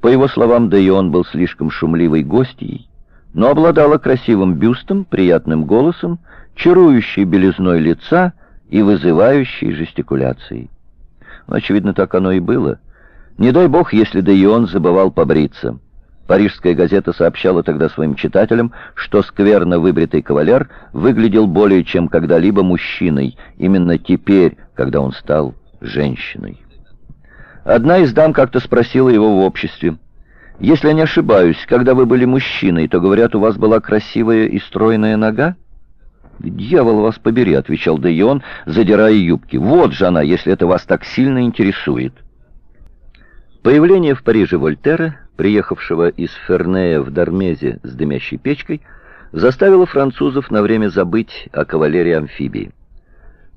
По его словам, да и он был слишком шумливой гостьей, но обладала красивым бюстом, приятным голосом, чарующей белизной лица и вызывающей жестикуляцией. Очевидно, так оно и было. Не дай бог, если да и он забывал побриться. Парижская газета сообщала тогда своим читателям, что скверно выбритый кавалер выглядел более чем когда-либо мужчиной, именно теперь, когда он стал женщиной. Одна из дам как-то спросила его в обществе, «Если я не ошибаюсь, когда вы были мужчиной, то, говорят, у вас была красивая и стройная нога?» «Дьявол вас побери», — отвечал Дейон, задирая юбки. «Вот же она, если это вас так сильно интересует». Появление в Париже Вольтера, приехавшего из Фернея в Дармезе с дымящей печкой, заставило французов на время забыть о кавалерии-амфибии.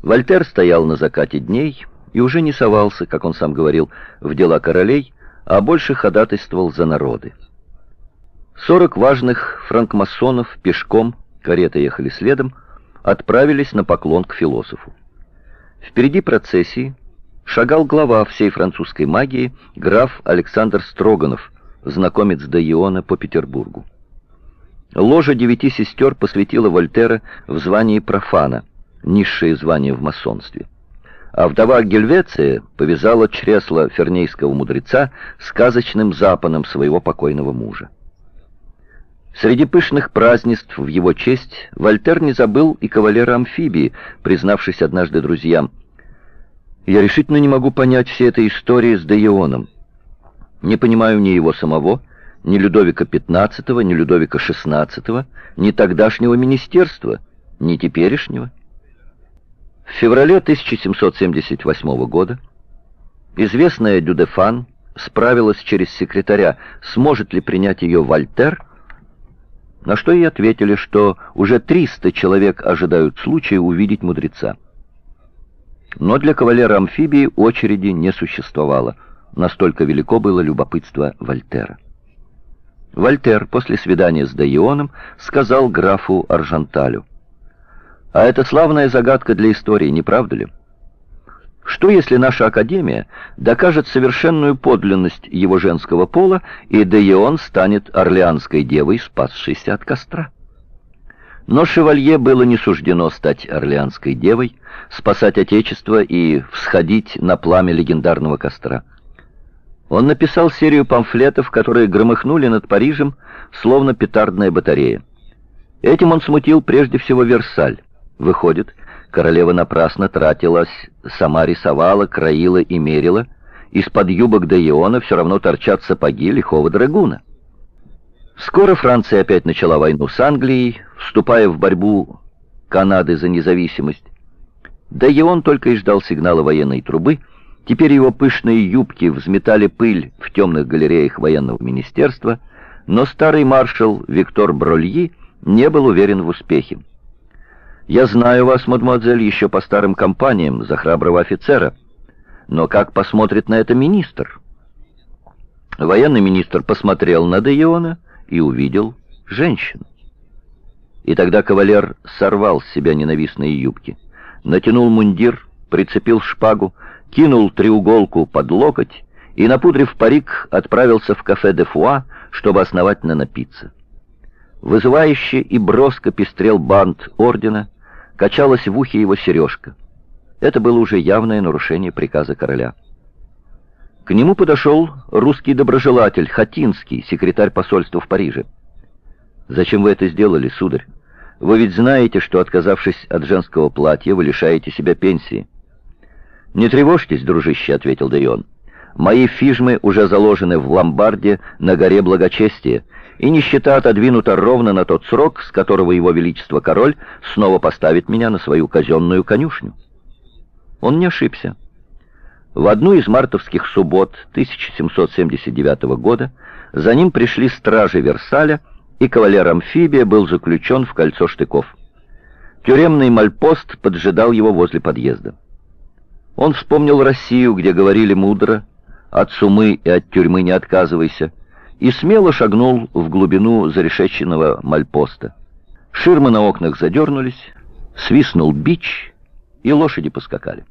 Вольтер стоял на закате дней и уже не совался, как он сам говорил, в дела королей, а больше ходатайствовал за народы. Сорок важных франкмасонов пешком, кареты ехали следом, отправились на поклон к философу. Впереди процессии шагал глава всей французской магии, граф Александр Строганов, знакомец Дайона по Петербургу. Ложа девяти сестер посвятила Вольтера в звании профана, низшее звание в масонстве. А вдова Гельвеция повязала чресло фернейского мудреца сказочным запаном своего покойного мужа. Среди пышных празднеств в его честь Вольтер не забыл и кавалера амфибии, признавшись однажды друзьям – я решительно не могу понять всей этой истории с Деионом. Не понимаю ни его самого, ни Людовика XV, ни Людовика XVI, ни тогдашнего министерства, ни теперешнего. В феврале 1778 года известная Дюдефан справилась через секретаря, сможет ли принять ее Вольтер, на что ей ответили, что уже 300 человек ожидают случая увидеть мудреца. Но для кавалера-амфибии очереди не существовало. Настолько велико было любопытство Вольтера. Вольтер после свидания с Дайоном сказал графу Аржанталю, «А это славная загадка для истории, не правда ли? Что если наша Академия докажет совершенную подлинность его женского пола, и Дайон станет орлеанской девой, спасшейся от костра?» Но шевалье было не суждено стать орлеанской девой, спасать Отечество и всходить на пламя легендарного костра. Он написал серию памфлетов, которые громыхнули над Парижем, словно петардная батарея. Этим он смутил прежде всего Версаль. Выходит, королева напрасно тратилась, сама рисовала, краила и мерила, из-под юбок до Иона все равно торчат сапоги лихого драгуна. Скоро Франция опять начала войну с Англией, вступая в борьбу Канады за независимость. Да и он только и ждал сигнала военной трубы. Теперь его пышные юбки взметали пыль в темных галереях военного министерства, но старый маршал Виктор Брольи не был уверен в успехе. «Я знаю вас, мадемуазель, еще по старым кампаниям за храброго офицера. Но как посмотрит на это министр?» Военный министр посмотрел на Деиона и увидел женщину. И тогда кавалер сорвал с себя ненавистные юбки, натянул мундир, прицепил шпагу, кинул треуголку под локоть и, напудрив парик, отправился в кафе де Фуа, чтобы основательно напиться. Вызывающе и броско пестрел бант ордена, качалась в ухе его сережка. Это было уже явное нарушение приказа короля. К нему подошел русский доброжелатель, Хатинский, секретарь посольства в Париже. «Зачем вы это сделали, сударь? Вы ведь знаете, что, отказавшись от женского платья, вы лишаете себя пенсии». «Не тревожьтесь, дружище», — ответил Дейон. «Мои фижмы уже заложены в ломбарде на горе благочестия, и нищета отодвинута ровно на тот срок, с которого его величество король снова поставит меня на свою казенную конюшню». Он не ошибся. В одну из мартовских суббот 1779 года за ним пришли стражи Версаля, и кавалер-амфибия был заключен в кольцо штыков. Тюремный мальпост поджидал его возле подъезда. Он вспомнил Россию, где говорили мудро, «От сумы и от тюрьмы не отказывайся», и смело шагнул в глубину зарешеченного мальпоста. Ширмы на окнах задернулись, свистнул бич, и лошади поскакали.